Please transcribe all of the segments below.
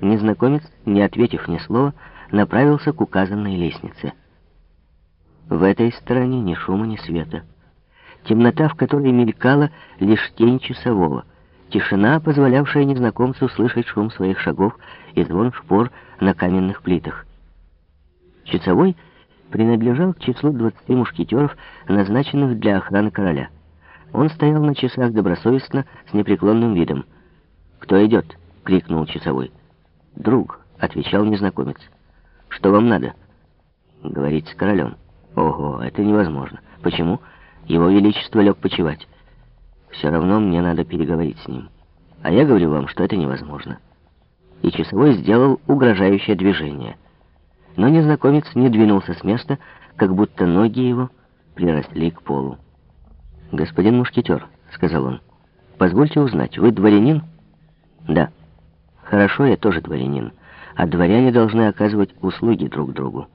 Незнакомец, не ответив ни слова, направился к указанной лестнице. В этой стороне ни шума, ни света. Темнота, в которой мелькала лишь тень часового. Тишина, позволявшая незнакомцу слышать шум своих шагов и звон шпор на каменных плитах. Часовой принадлежал к числу 20 мушкетеров, назначенных для охраны короля. Он стоял на часах добросовестно, с непреклонным видом. «Кто идет?» — крикнул часовой. «Друг», — отвечал незнакомец. «Что вам надо?» «Говорить с королем». «Ого, это невозможно. Почему?» «Его Величество лег почевать. Все равно мне надо переговорить с ним. А я говорю вам, что это невозможно». И часовой сделал угрожающее движение. Но незнакомец не двинулся с места, как будто ноги его приросли к полу. «Господин мушкетер», — сказал он, — «позвольте узнать, вы дворянин?» «Да». «Хорошо, я тоже дворянин, а дворяне должны оказывать услуги друг другу».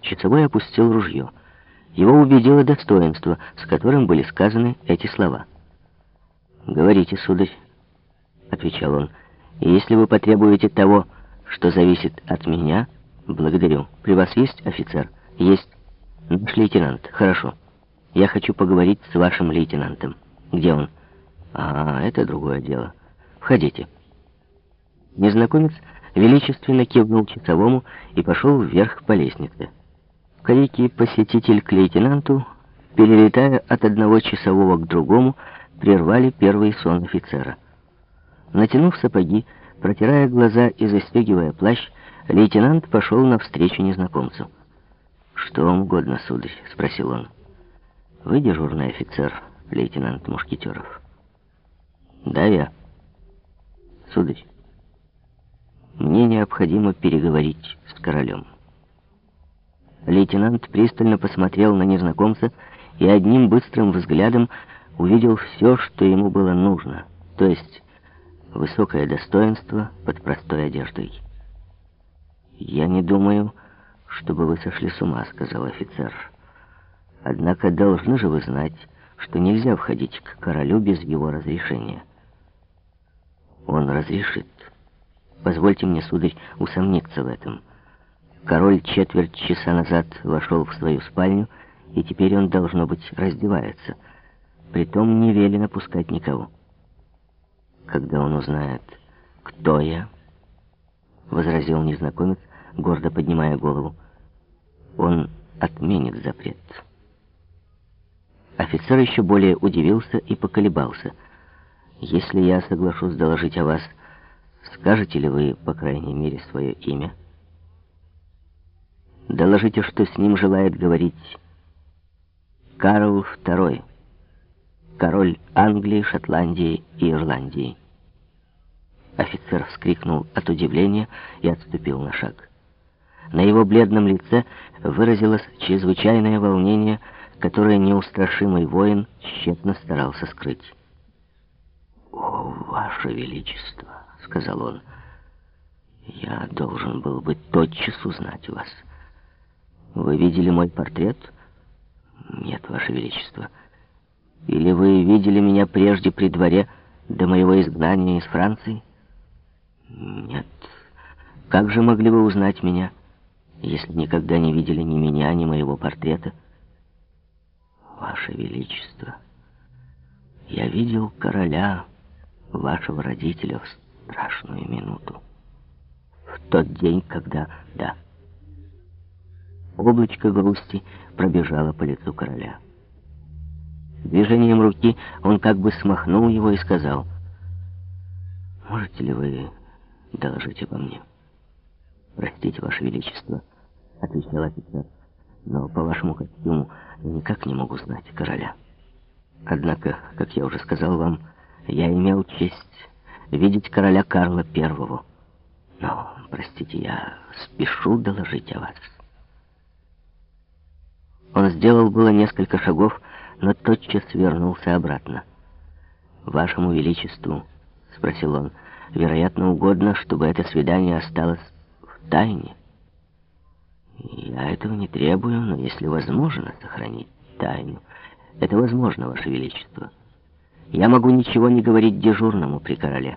Часовой опустил ружье. Его убедило достоинство, с которым были сказаны эти слова. «Говорите, сударь», — отвечал он, — «и если вы потребуете того, что зависит от меня, благодарю. При вас есть офицер?» «Есть. Наш лейтенант. Хорошо». Я хочу поговорить с вашим лейтенантом. Где он? А, это другое дело. Входите. Незнакомец величественно кивнул часовому и пошел вверх по лестнице. Карете посетитель к лейтенанту, перелетая от одного часового к другому, прервали первый сон офицера. Натянув сапоги, протирая глаза и застегивая плащ, лейтенант пошел навстречу незнакомцу. «Что вам угодно, сударь?» — спросил он. Вы дежурный офицер, лейтенант Мушкетеров? Да, я. Сударь, мне необходимо переговорить с королем. Лейтенант пристально посмотрел на незнакомца и одним быстрым взглядом увидел все, что ему было нужно, то есть высокое достоинство под простой одеждой. «Я не думаю, чтобы вы сошли с ума», — сказал офицер. Однако должны же вы знать, что нельзя входить к королю без его разрешения. Он разрешит. Позвольте мне, сударь, усомниться в этом. Король четверть часа назад вошел в свою спальню, и теперь он, должно быть, раздевается. Притом не велено пускать никого. Когда он узнает, кто я, — возразил незнакомец, гордо поднимая голову, — он отменит запрет». Офицер еще более удивился и поколебался. «Если я соглашусь доложить о вас, скажете ли вы, по крайней мере, свое имя?» «Доложите, что с ним желает говорить Карл II, король Англии, Шотландии и Ирландии». Офицер вскрикнул от удивления и отступил на шаг. На его бледном лице выразилось чрезвычайное волнение, которое неустрашимый воин тщетно старался скрыть. «О, Ваше Величество!» — сказал он. «Я должен был бы тотчас узнать вас. Вы видели мой портрет?» «Нет, Ваше Величество. Или вы видели меня прежде при дворе до моего изгнания из Франции?» «Нет. Как же могли вы узнать меня, если никогда не видели ни меня, ни моего портрета?» Ваше Величество, я видел короля, вашего родителя, в страшную минуту. В тот день, когда... Да. Облачко грусти пробежало по лицу короля. Движением руки он как бы смахнул его и сказал, «Можете ли вы доложить обо мне?» «Простите, Ваше Величество», — отвечал офицер но по вашему костюму никак не могу знать короля. Однако, как я уже сказал вам, я имел честь видеть короля Карла Первого. Но, простите, я спешу доложить о вас. Он сделал было несколько шагов, но тотчас вернулся обратно. «Вашему Величеству», — спросил он, — «вероятно, угодно, чтобы это свидание осталось в тайне». Я этого не требую, но если возможно сохранить тайну, это возможно, Ваше Величество. Я могу ничего не говорить дежурному при короле.